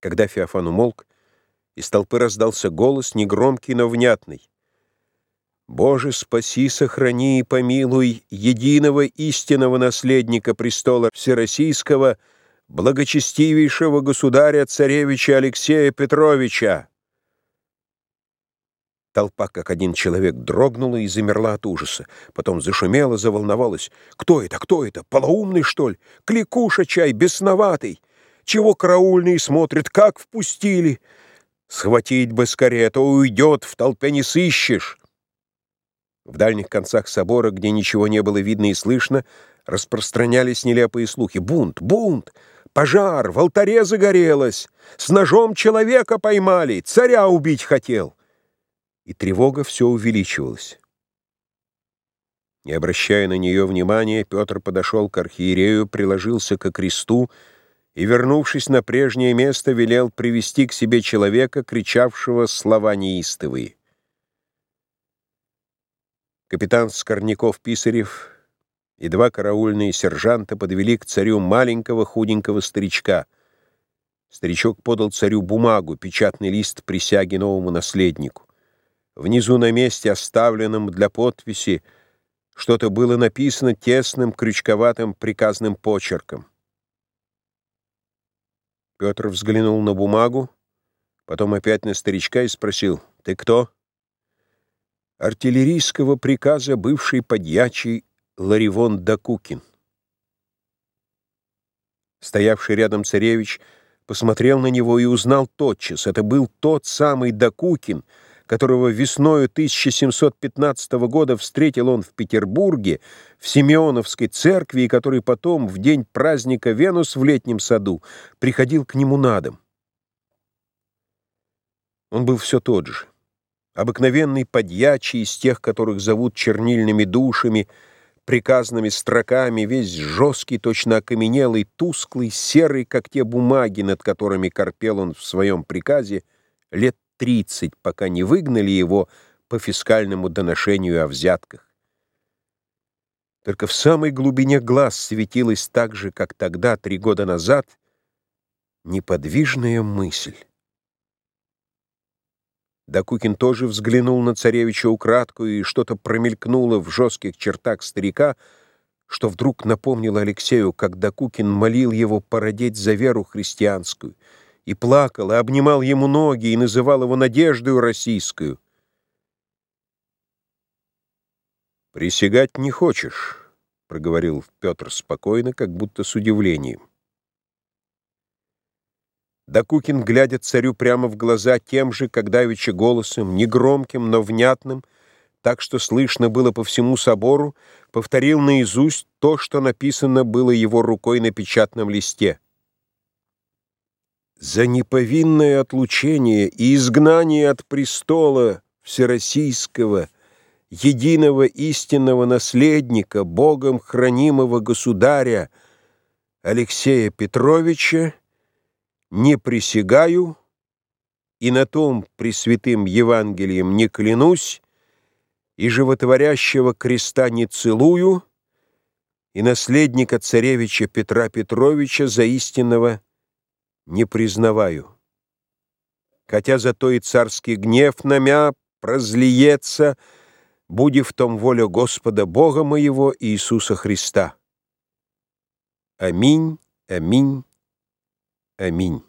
Когда Феофан умолк, из толпы раздался голос, негромкий, но внятный. «Боже, спаси, сохрани и помилуй единого истинного наследника престола Всероссийского, благочестивейшего государя-царевича Алексея Петровича!» Толпа, как один человек, дрогнула и замерла от ужаса. Потом зашумела, заволновалась. «Кто это? Кто это? Полоумный, что ли? Кликуша чай, бесноватый! Чего караульный смотрит? Как впустили? Схватить бы скорее, а то уйдет, в толпе не сыщешь!» В дальних концах собора, где ничего не было видно и слышно, распространялись нелепые слухи. «Бунт! Бунт! Пожар! В алтаре загорелось! С ножом человека поймали! Царя убить хотел!» и тревога все увеличивалась. Не обращая на нее внимания, Петр подошел к архиерею, приложился ко кресту и, вернувшись на прежнее место, велел привести к себе человека, кричавшего слова неистовые. Капитан Скорняков-Писарев и два караульные сержанта подвели к царю маленького худенького старичка. Старичок подал царю бумагу, печатный лист присяги новому наследнику. Внизу на месте, оставленном для подписи, что-то было написано тесным, крючковатым приказным почерком. Петр взглянул на бумагу, потом опять на старичка и спросил, «Ты кто?» «Артиллерийского приказа бывший подьячий Ларивон Дакукин». Стоявший рядом царевич посмотрел на него и узнал тотчас. Это был тот самый Дакукин, которого весною 1715 года встретил он в Петербурге, в Симеоновской церкви, и который потом, в день праздника Венус в летнем саду, приходил к нему на дом. Он был все тот же. Обыкновенный подьячий из тех, которых зовут чернильными душами, приказными строками, весь жесткий, точно окаменелый, тусклый, серый, как те бумаги, над которыми корпел он в своем приказе, лет 30, пока не выгнали его по фискальному доношению о взятках. Только в самой глубине глаз светилась так же, как тогда, три года назад, неподвижная мысль. Докукин тоже взглянул на царевича украдкую, и что-то промелькнуло в жестких чертах старика, что вдруг напомнило Алексею, как Докукин молил его породеть за веру христианскую — и плакал, и обнимал ему ноги, и называл его надеждою российскую. «Присягать не хочешь», — проговорил Петр спокойно, как будто с удивлением. Докукин, глядя царю прямо в глаза тем же, как давеча голосом, негромким, но внятным, так что слышно было по всему собору, повторил наизусть то, что написано было его рукой на печатном листе за неповинное отлучение и изгнание от престола всероссийского, единого истинного наследника, Богом хранимого государя Алексея Петровича, не присягаю и на том пресвятым Евангелием не клянусь, и животворящего креста не целую, и наследника царевича Петра Петровича за истинного не признаваю. Хотя зато и царский гнев на мя прозлиется, буди в том воля Господа Бога моего Иисуса Христа. Аминь, аминь, аминь.